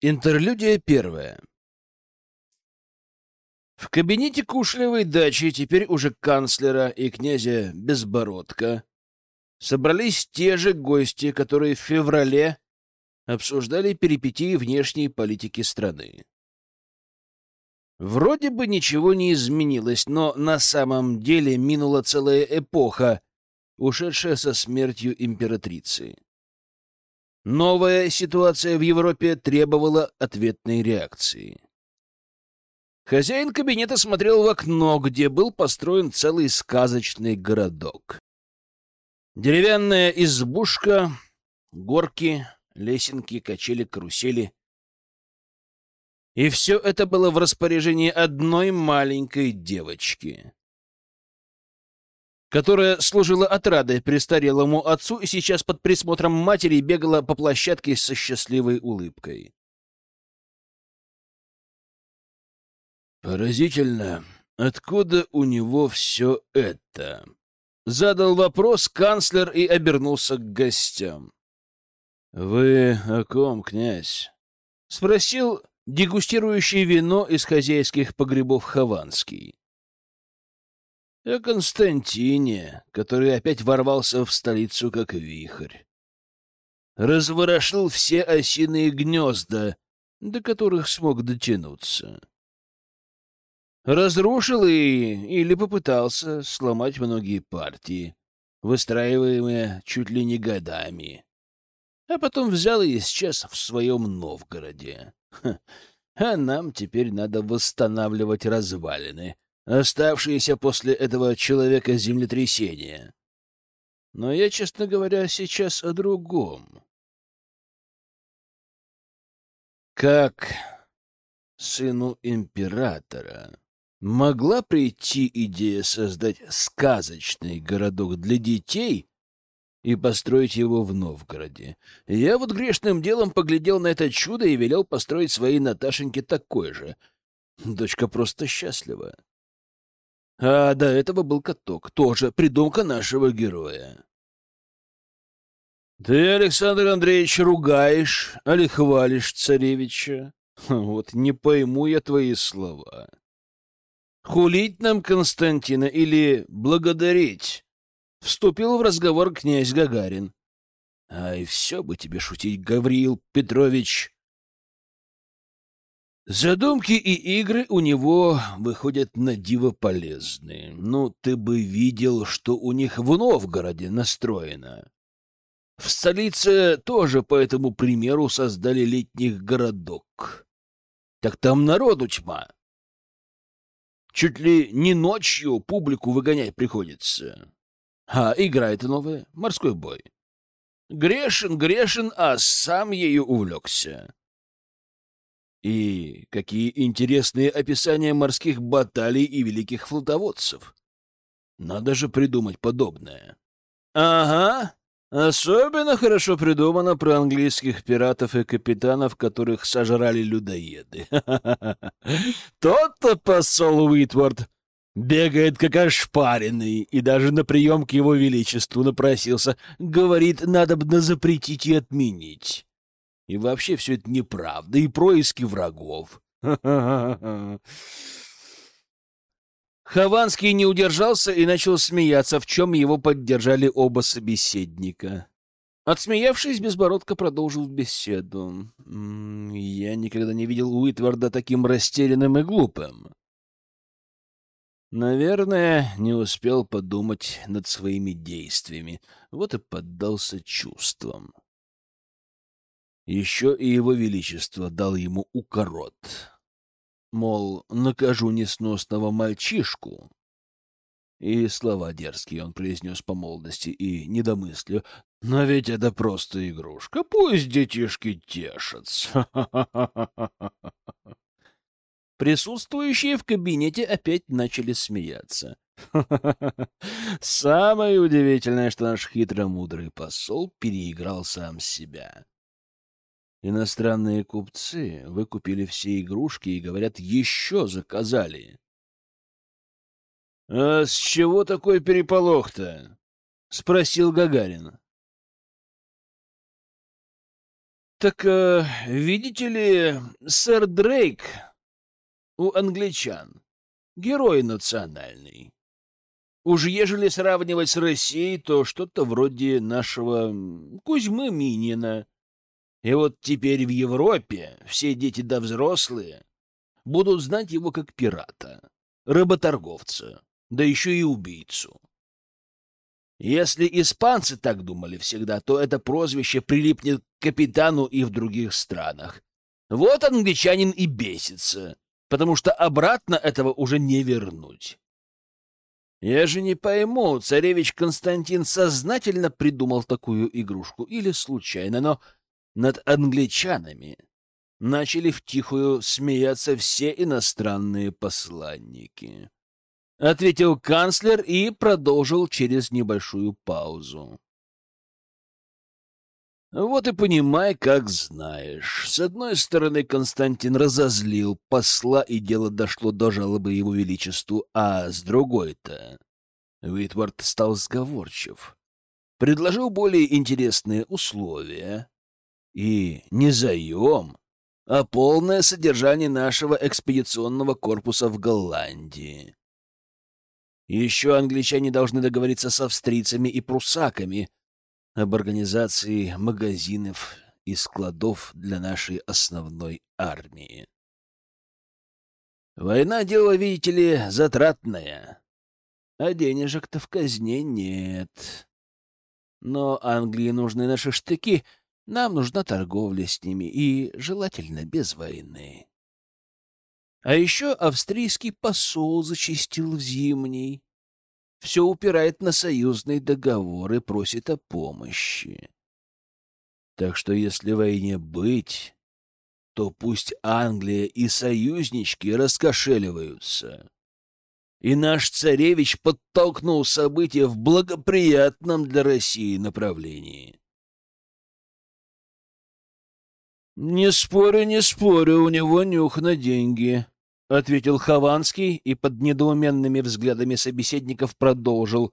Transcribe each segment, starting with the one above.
Интерлюдия первая. В кабинете Кушлевой дачи, теперь уже канцлера и князя Безбородка, собрались те же гости, которые в феврале обсуждали перипетии внешней политики страны. Вроде бы ничего не изменилось, но на самом деле минула целая эпоха, ушедшая со смертью императрицы. Новая ситуация в Европе требовала ответной реакции. Хозяин кабинета смотрел в окно, где был построен целый сказочный городок. Деревянная избушка, горки, лесенки, качели, карусели. И все это было в распоряжении одной маленькой девочки которая служила отрадой престарелому отцу и сейчас под присмотром матери бегала по площадке со счастливой улыбкой. «Поразительно, откуда у него все это?» Задал вопрос канцлер и обернулся к гостям. «Вы о ком, князь?» — спросил дегустирующий вино из хозяйских погребов Хованский о Константине, который опять ворвался в столицу как вихрь. Разворошил все осиные гнезда, до которых смог дотянуться. Разрушил и или попытался сломать многие партии, выстраиваемые чуть ли не годами. А потом взял и исчез в своем Новгороде. Ха. А нам теперь надо восстанавливать развалины — оставшиеся после этого человека землетрясения. Но я, честно говоря, сейчас о другом. Как сыну императора могла прийти идея создать сказочный городок для детей и построить его в Новгороде. Я вот грешным делом поглядел на это чудо и велел построить своей Наташеньке такой же. Дочка просто счастлива. А до этого был каток, тоже придумка нашего героя. Ты, Александр Андреевич, ругаешь, али хвалишь царевича? Вот не пойму я твои слова. Хулить нам Константина или благодарить? Вступил в разговор князь Гагарин. Ай, все бы тебе шутить, Гавриил Петрович. Задумки и игры у него выходят на диво полезные. Ну, ты бы видел, что у них в Новгороде настроено. В столице тоже по этому примеру создали летних городок. Так там народу тьма. Чуть ли не ночью публику выгонять приходится. А игра это новая — морской бой. Грешен, грешен, а сам ею увлекся. И какие интересные описания морских баталий и великих флотоводцев. Надо же придумать подобное. Ага, особенно хорошо придумано про английских пиратов и капитанов, которых сожрали людоеды. Тот-то посол Уитворд бегает как ошпаренный, и даже на прием к его величеству напросился. Говорит, надо бы запретить и отменить. И вообще все это неправда, и происки врагов. Хованский не удержался и начал смеяться, в чем его поддержали оба собеседника. Отсмеявшись, Безбородко продолжил беседу. «Я никогда не видел Уитварда таким растерянным и глупым. Наверное, не успел подумать над своими действиями, вот и поддался чувствам. Еще и его величество дал ему укорот. Мол, накажу несносного мальчишку. И слова дерзкие он произнес по молодости и недомыслию. Но ведь это просто игрушка. Пусть детишки тешатся. Присутствующие в кабинете опять начали смеяться. Самое удивительное, что наш хитромудрый посол переиграл сам себя. Иностранные купцы выкупили все игрушки и, говорят, еще заказали. — А с чего такой переполох-то? — спросил Гагарин. Так, э, видите ли, сэр Дрейк у англичан герой национальный. Уж ежели сравнивать с Россией, то что-то вроде нашего Кузьмы Минина. И вот теперь в Европе все дети да взрослые будут знать его как пирата, рыботорговца, да еще и убийцу. Если испанцы так думали всегда, то это прозвище прилипнет к капитану и в других странах. Вот англичанин и бесится, потому что обратно этого уже не вернуть. Я же не пойму, царевич Константин сознательно придумал такую игрушку или случайно, но над англичанами начали втихую смеяться все иностранные посланники. Ответил канцлер и продолжил через небольшую паузу. Вот и понимай, как знаешь. С одной стороны, Константин разозлил посла, и дело дошло до жалобы его величеству, а с другой-то... Уитвард стал сговорчив. Предложил более интересные условия. И не заем, а полное содержание нашего экспедиционного корпуса в Голландии. Еще англичане должны договориться с австрийцами и прусаками об организации магазинов и складов для нашей основной армии. Война — дело, видите ли, затратное, а денежек-то в казне нет. Но Англии нужны наши штыки, нам нужна торговля с ними, и желательно без войны. А еще австрийский посол зачистил в зимний. Все упирает на союзный договор и просит о помощи. Так что если войне быть, то пусть Англия и союзнички раскошеливаются. И наш царевич подтолкнул события в благоприятном для России направлении. «Не спорю, не спорю, у него нюх на деньги», — ответил Хованский и под недоуменными взглядами собеседников продолжил.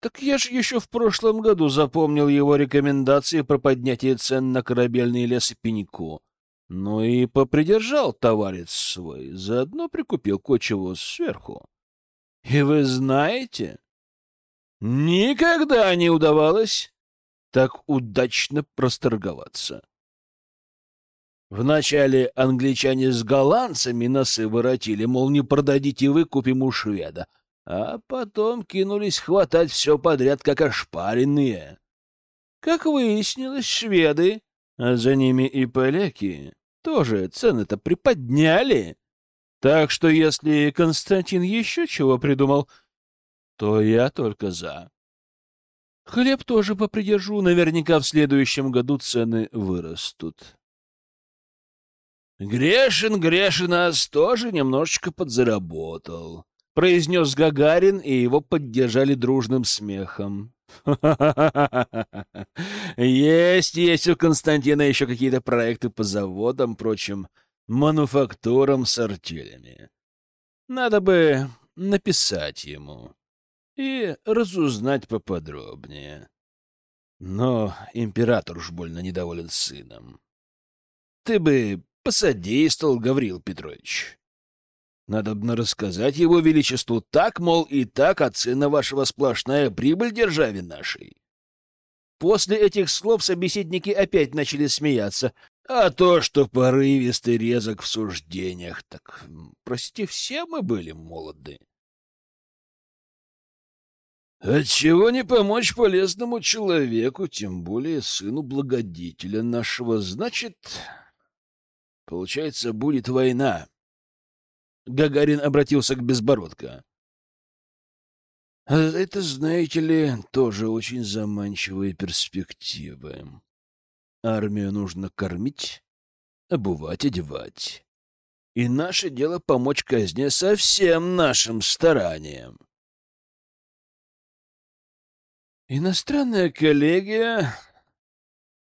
«Так я ж еще в прошлом году запомнил его рекомендации про поднятие цен на корабельный лес и пеньку. Ну и попридержал товарец свой, заодно прикупил кое-чего сверху. И вы знаете, никогда не удавалось так удачно просторговаться». Вначале англичане с голландцами носы воротили, мол, не продадите вы, купим у шведа. А потом кинулись хватать все подряд, как ошпаренные. Как выяснилось, шведы, а за ними и поляки, тоже цены-то приподняли. Так что если Константин еще чего придумал, то я только за. Хлеб тоже попридержу, наверняка в следующем году цены вырастут. «Грешин, Грешинас тоже немножечко подзаработал», — произнес Гагарин, и его поддержали дружным смехом. Есть, есть у Константина еще какие-то проекты по заводам, прочим, мануфактурам с артелями. Надо бы написать ему и разузнать поподробнее. Но император уж больно недоволен сыном. Ты бы посодействовал Гаврил Петрович. Надо бы рассказать его величеству так, мол, и так, а цена вашего сплошная прибыль державе нашей. После этих слов собеседники опять начали смеяться. А то, что порывистый резок в суждениях, так, простите, все мы были молоды. Отчего не помочь полезному человеку, тем более сыну благодетеля нашего? Значит, Получается, будет война. Гагарин обратился к Безбородко. А это, знаете ли, тоже очень заманчивые перспективы. Армию нужно кормить, обувать, одевать. И наше дело помочь казне со всем нашим старанием. Иностранная коллегия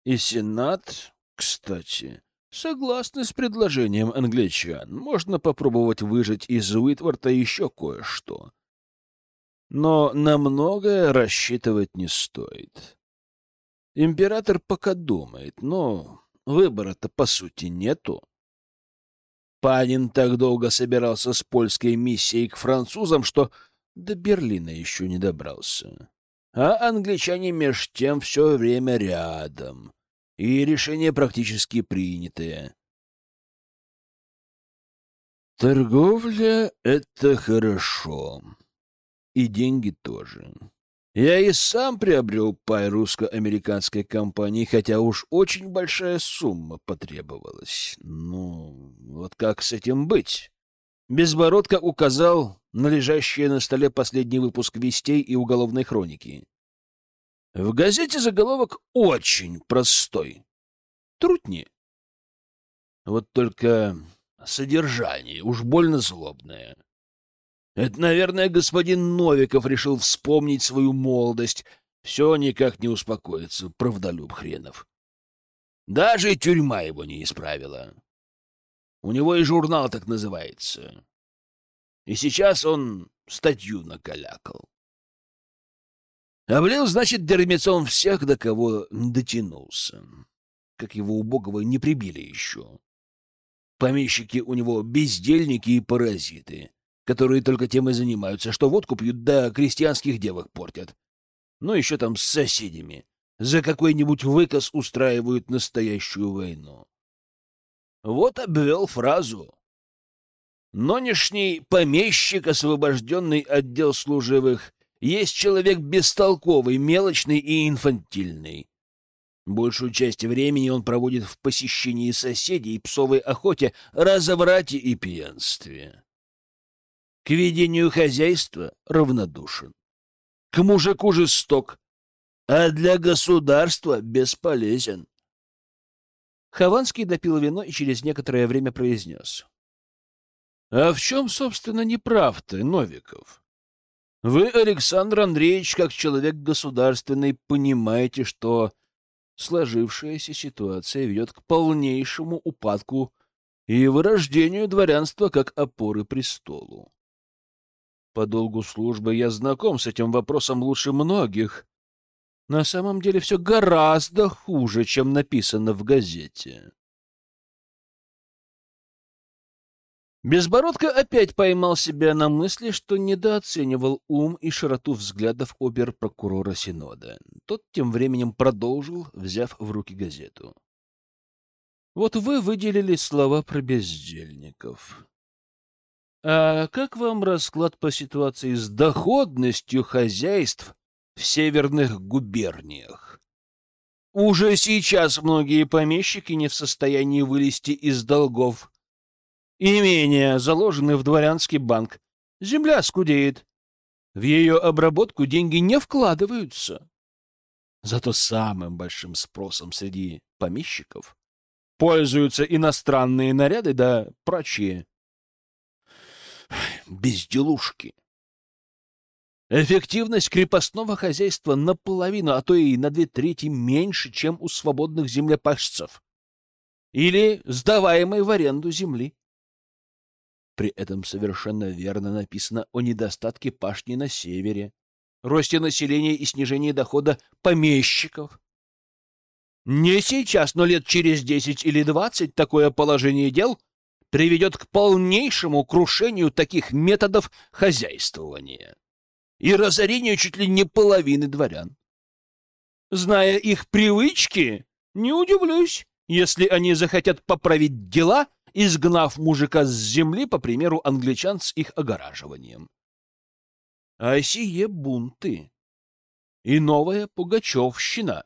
и Сенат, кстати, Согласны с предложением англичан. Можно попробовать выжать из Уитворта еще кое-что. Но на многое рассчитывать не стоит. Император пока думает, но выбора-то по сути нету. Панин так долго собирался с польской миссией к французам, что до Берлина еще не добрался. А англичане меж тем все время рядом, и решение практически принятое. Торговля — это хорошо. И деньги тоже. Я и сам приобрел пай русско-американской компании, хотя уж очень большая сумма потребовалась. Ну, вот как с этим быть? Безбородко указал на лежащий на столе последний выпуск «Вестей» и «Уголовной хроники». В газете заголовок очень простой. Трутни. Вот только содержание уж больно злобное. Это, наверное, господин Новиков решил вспомнить свою молодость. Все никак не успокоится, правдолюб хренов. Даже тюрьма его не исправила. У него и журнал так называется. И сейчас он статью накалякал. Облил, значит, дермецон всех, до кого дотянулся. Как его убогого не прибили еще. Помещики у него бездельники и паразиты которые только тем и занимаются, что водку пьют да крестьянских девок портят. Ну, еще там с соседями. За какой-нибудь выказ устраивают настоящую войну. Вот обвел фразу. Нынешний помещик, освобожденный отдел служивых, есть человек бестолковый, мелочный и инфантильный. Большую часть времени он проводит в посещении соседей, псовой охоте, разврате и пьянстве. К ведению хозяйства равнодушен. К мужику жесток, а для государства бесполезен. Хованский допил вино и через некоторое время произнес. — А в чем, собственно, не прав ты, Новиков? Вы, Александр Андреевич, как человек государственный, понимаете, что сложившаяся ситуация ведет к полнейшему упадку и вырождению дворянства как опоры престолу. По долгу службы я знаком с этим вопросом лучше многих. На самом деле все гораздо хуже, чем написано в газете. Безбородко опять поймал себя на мысли, что недооценивал ум и широту взглядов обер-прокурора Синода. Тот тем временем продолжил, взяв в руки газету. Вот вы выделили слова про бездельников. А как вам расклад по ситуации с доходностью хозяйств в северных губерниях? Уже сейчас многие помещики не в состоянии вылезти из долгов. Имения заложены в дворянский банк. Земля скудеет. В ее обработку деньги не вкладываются. Зато самым большим спросом среди помещиков пользуются иностранные наряды да прочие безделушки. Эффективность крепостного хозяйства наполовину, а то и на две трети меньше, чем у свободных землепашцев или сдаваемой в аренду земли. При этом совершенно верно написано о недостатке пашни на севере, росте населения и снижении дохода помещиков. Не сейчас, но лет через десять или двадцать такое положение дел приведет к полнейшему крушению таких методов хозяйствования и разорению чуть ли не половины дворян. Зная их привычки, не удивлюсь, если они захотят поправить дела, изгнав мужика с земли, по примеру англичан с их огораживанием. А сие бунты и новая пугачевщина.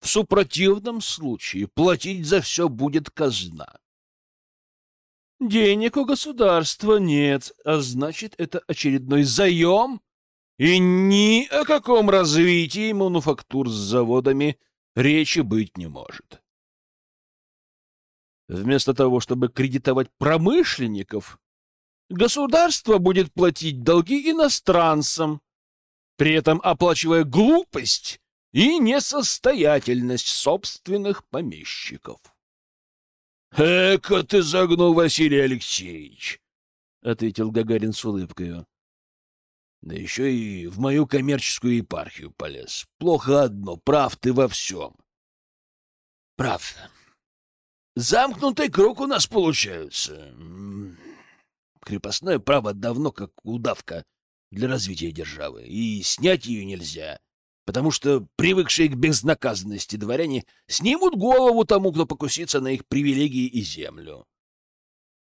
В супротивном случае платить за все будет казна. Денег у государства нет, а значит, это очередной заем, и ни о каком развитии мануфактур с заводами речи быть не может. Вместо того, чтобы кредитовать промышленников, государство будет платить долги иностранцам, при этом оплачивая глупость и несостоятельность собственных помещиков. — Эка ты загнул, Василий Алексеевич! — ответил Гагарин с улыбкой. — Да еще и в мою коммерческую епархию полез. Плохо одно, прав ты во всем. Прав. Замкнутый круг у нас получается. Крепостное право давно как удавка для развития державы, и снять ее нельзя, потому что привыкшие к безнаказанности дворяне снимут голову тому, кто покусится на их привилегии и землю.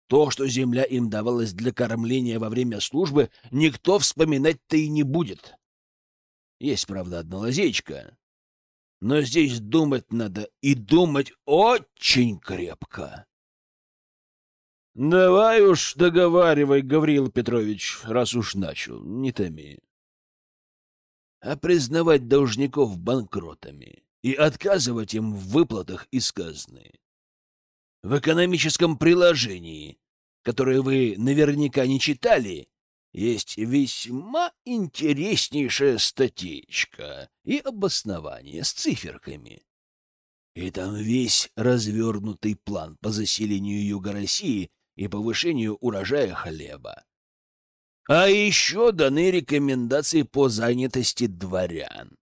То, что земля им давалась для кормления во время службы, никто вспоминать-то и не будет. Есть, правда, одна лазейка. Но здесь думать надо, и думать очень крепко. — Давай уж договаривай, Гавриил Петрович, раз уж начал, не томи. А признавать должников банкротами и отказывать им в выплатах из казны. В экономическом приложении, которое вы наверняка не читали, есть весьма интереснейшая статейка и обоснование с циферками. И там весь развернутый план по заселению Юга России и повышению урожая хлеба. А еще даны рекомендации по занятости дворян,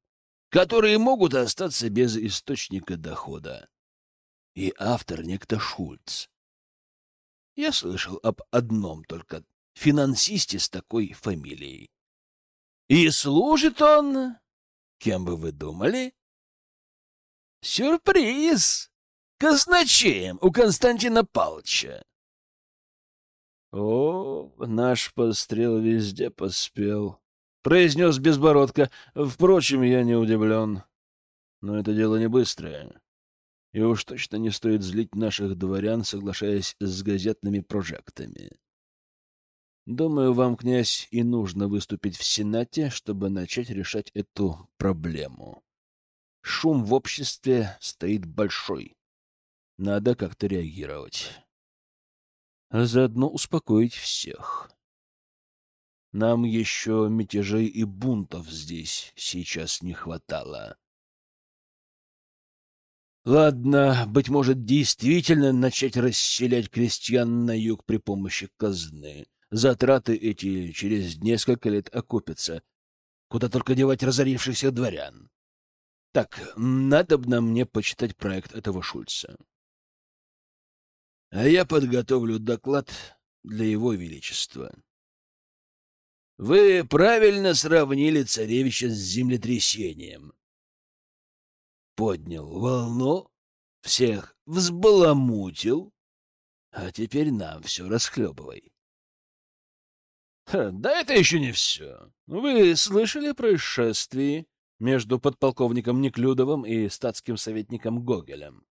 которые могут остаться без источника дохода. И автор некто Шульц. Я слышал об одном только финансисте с такой фамилией. И служит он... Кем бы вы думали? Сюрприз! Казначеем у Константина Павловича. О, наш пострел везде поспел, — произнес Безбородко. Впрочем, я не удивлен. Но это дело не быстрое. И уж точно не стоит злить наших дворян, соглашаясь с газетными прожектами. Думаю, вам, князь, и нужно выступить в Сенате, чтобы начать решать эту проблему. Шум в обществе стоит большой. Надо как-то реагировать. А заодно успокоить всех. Нам еще мятежей и бунтов здесь сейчас не хватало. Ладно, быть может, действительно начать расселять крестьян на юг при помощи казны. Затраты эти через несколько лет окупятся. Куда только девать разорившихся дворян. Так, надо бы мне почитать проект этого Шульца. А я подготовлю доклад для его величества. Вы правильно сравнили царевича с землетрясением. Поднял волну, всех взбаламутил, а теперь нам все расхлебывай. Да это еще не все. Вы слышали о происшествии между подполковником Неклюдовым и статским советником Гогелем?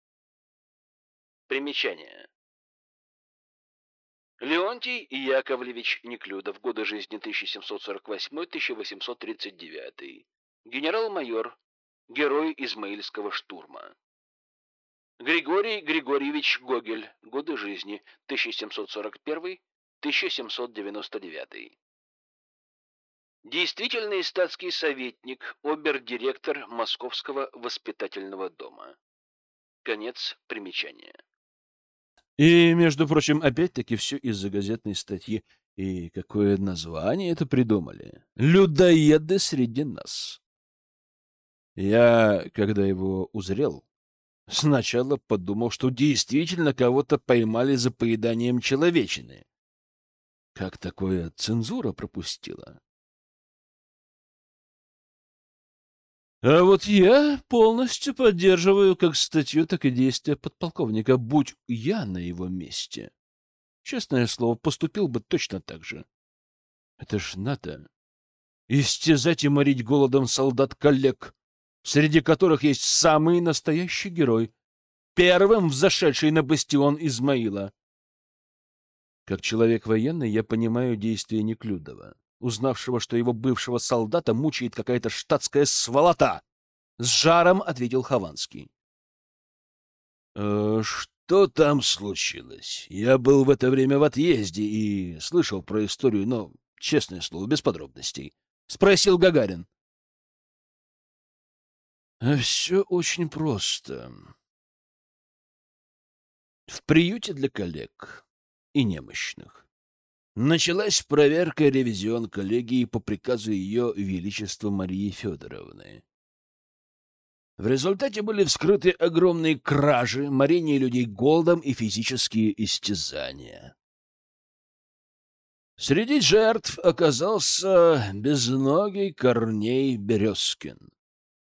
Примечание. Леонтий Яковлевич Неклюдов, годы жизни 1748-1839. Генерал-майор, герой Измаильского штурма. Григорий Григорьевич Гогель, годы жизни 1741 1799. Действительный статский советник, обер-директор Московского воспитательного дома. Конец примечания. И, между прочим, опять-таки все из-за газетной статьи. И какое название это придумали? «Людоеды среди нас». Я, когда его узрел, сначала подумал, что действительно кого-то поймали за поеданием человечины. Как такое цензура пропустила? А вот я полностью поддерживаю как статью, так и действия подполковника. Будь я на его месте. Честное слово, поступил бы точно так же. Это ж надо. Истязать и морить голодом солдат-коллег, среди которых есть самый настоящий герой, первым взошедший на бастион Измаила. Как человек военный я понимаю действия Неклюдова, узнавшего, что его бывшего солдата мучает какая-то штатская сволота. С жаром ответил Хованский. «Э, «Что там случилось? Я был в это время в отъезде и слышал про историю, но, честное слово, без подробностей», — спросил Гагарин. «Все очень просто. В приюте для коллег и немощных. Началась проверка ревизион коллегии по приказу Ее Величества Марии Федоровны. В результате были вскрыты огромные кражи, морение людей голодом и физические истязания. Среди жертв оказался безногий Корней Березкин,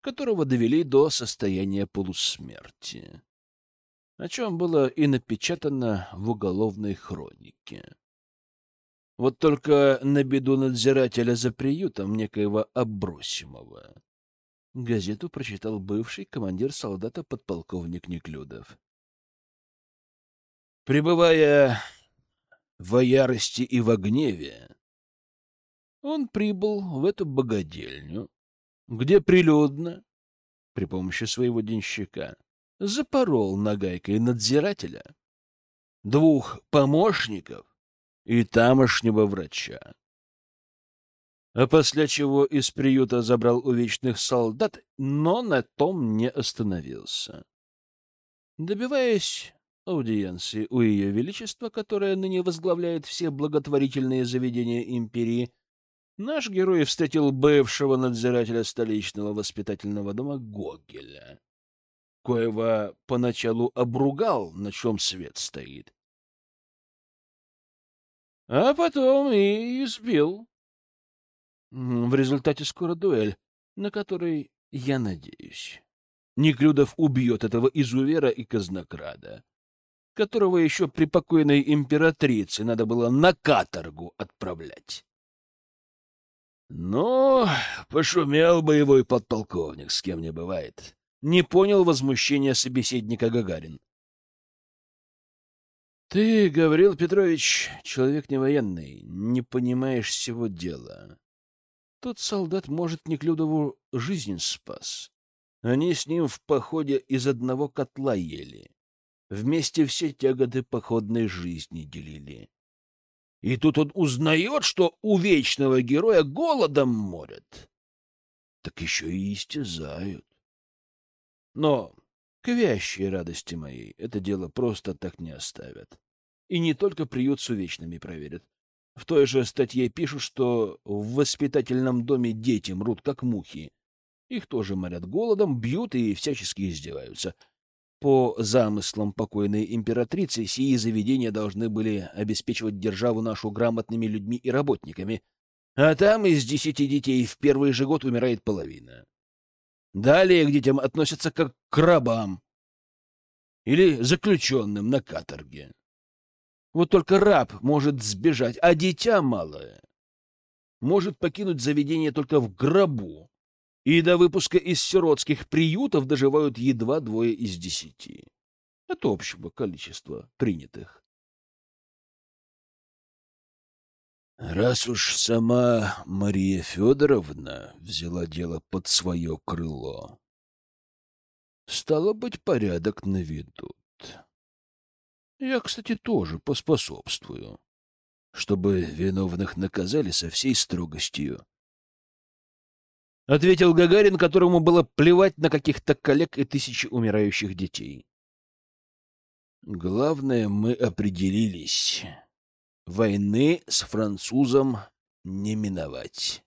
которого довели до состояния полусмерти, о чем было и напечатано в уголовной хронике. Вот только на беду надзирателя за приютом некоего Обросимова газету прочитал бывший командир солдата подполковник Неклюдов. Пребывая в ярости и в гневе, он прибыл в эту богадельню, где прилюдно, при помощи своего денщика, запорол нагайкой надзирателя, двух помощников и тамошнего врача. А после чего из приюта забрал у вечных солдат, но на том не остановился. Добиваясь аудиенции у Ее Величества, которое ныне возглавляет все благотворительные заведения империи, наш герой встретил бывшего надзирателя столичного воспитательного дома Гогеля, коего поначалу обругал, на чем свет стоит, а потом и избил. В результате скоро дуэль, на которой я надеюсь. Неклюдов убьет этого изувера и казнокрада, которого еще при покойной императрице надо было на каторгу отправлять. Но пошумел боевой подполковник, с кем не бывает. Не понял возмущения собеседника Гагарин. Ты, Гаврил Петрович, человек не военный, не понимаешь всего дела. Тот солдат, может, Неклюдову жизнь спас. Они с ним в походе из одного котла ели. Вместе все тяготы походной жизни делили. И тут он узнает, что у вечного героя голодом морят. Так еще и истязают. Но к вящей радости моей это дело просто так не оставят. И не только приют с увечными проверят. В той же статье пишут, что в воспитательном доме дети мрут, как мухи. Их тоже морят голодом, бьют и всячески издеваются. По замыслам покойной императрицы, сии заведения должны были обеспечивать державу нашу грамотными людьми и работниками. А там из десяти детей в первый же год умирает половина. Далее к детям относятся как к рабам или заключенным на каторге. Вот только раб может сбежать, а дитя малое может покинуть заведение только в гробу. И до выпуска из сиротских приютов доживают едва двое из десяти. От общего количества принятых. Раз уж сама Мария Федоровна взяла дело под свое крыло, стало быть, порядок наведут. Я, кстати, тоже поспособствую, чтобы виновных наказали со всей строгостью. Ответил Гагарин, которому было плевать на каких-то коллег и тысячи умирающих детей. Главное, мы определились. Войны с французом не миновать.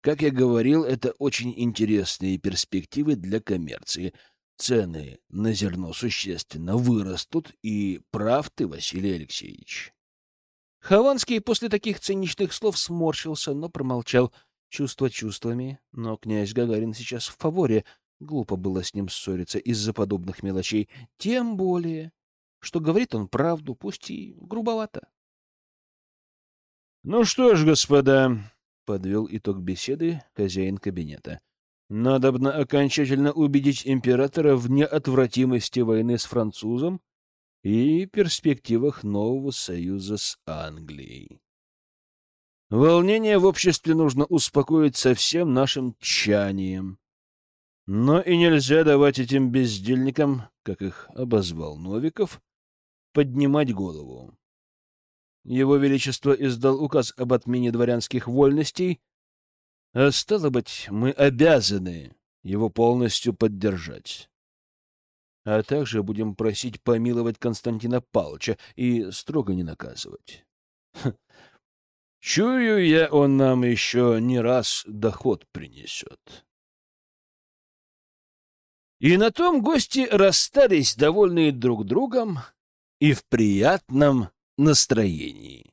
Как я говорил, это очень интересные перспективы для коммерции. Цены на зерно существенно вырастут, и прав ты, Василий Алексеевич. Хованский после таких циничных слов сморщился, но промолчал. Чувства чувствами, но князь Гагарин сейчас в фаворе. Глупо было с ним ссориться из-за подобных мелочей. Тем более, что говорит он правду, пусть и грубовато. — Ну что ж, господа, — подвел итог беседы хозяин кабинета, — надобно окончательно убедить императора в неотвратимости войны с французом и перспективах нового союза с Англией. Волнение в обществе нужно успокоить со всем нашим тчанием. Но и нельзя давать этим бездельникам, как их обозвал Новиков, поднимать голову. Его Величество издал указ об отмене дворянских вольностей, а стало быть, мы обязаны его полностью поддержать. А также будем просить помиловать Константина Павловича и строго не наказывать. Чую я, он нам еще не раз доход принесет. И на том гости расстались, довольные друг другом и в приятном настроении.